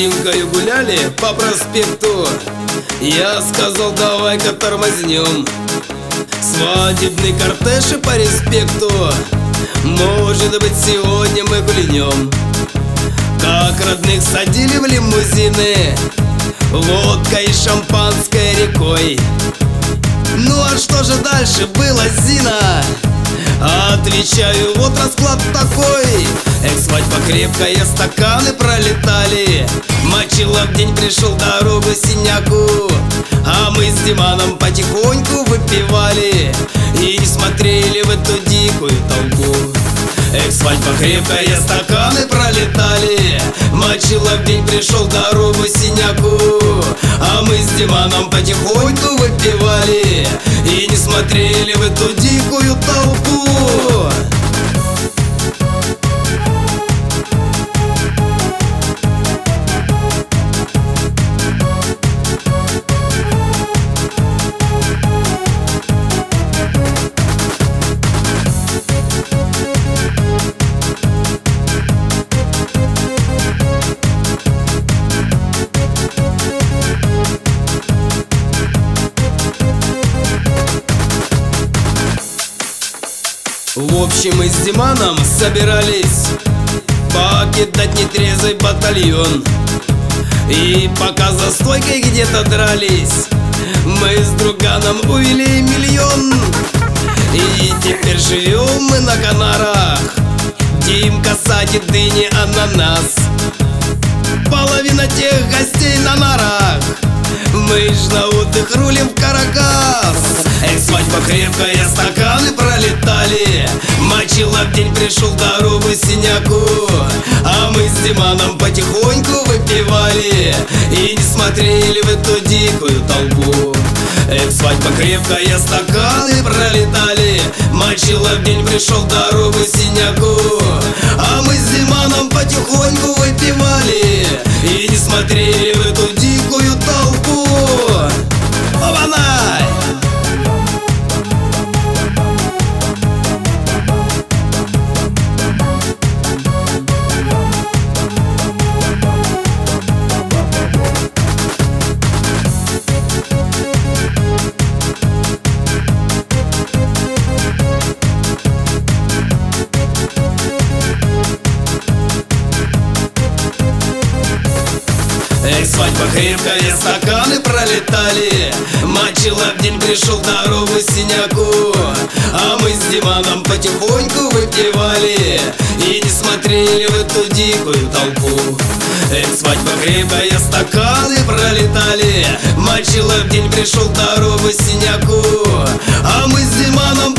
Димкою гуляли по проспекту. Я сказал, давай-ка тормознем. Свадебный кортеж и по респекту. Может быть, сегодня мы гулянем Как родных садили в лимузины. Водка и шампанское рекой. Ну а что же дальше было, Зина? Отвечаю, вот расклад такой. Экс-свадьба крепкая, стаканы пролетали. Мочила в день, пришел дорогу синяку. А мы с Диманом потихоньку выпивали И смотрели в эту дикую толпу. Экс-свадьба крепкая, стаканы пролетали. Мочила в день, пришел дорогу синяку. А мы с Диманом потихоньку выпивали И не смотрели в эту дикую толпу В общем, мы с Диманом собирались Покидать нетрезвый батальон. И пока за стойкой где-то дрались Мы с друганом увели миллион. И теперь живем мы на Канарах. Димка садит дыни ананас Половина тех гостей на нарах. Мы ж на отдых рулим в Каракас. Эй, свадьба крепкая, пролетали В день, пришел дорогу синяку А мы с Диманом потихоньку выпивали И не смотрели в эту дикую толпу. Эх, свадьба крепкая, стаканы пролетали. Мочила в день, пришел дорогу синяку А мы с Диманом потихоньку выпивали Эй, свадьба крепкая, стаканы пролетали. Мочила в день, пришел дорогу синяку. А мы с Диманом потихоньку выпивали И не смотрели в эту дикую толпу. Эй, свадьба крепкая, стаканы пролетали. Мочила в день, пришел дорогу синяку. А мы с Диманом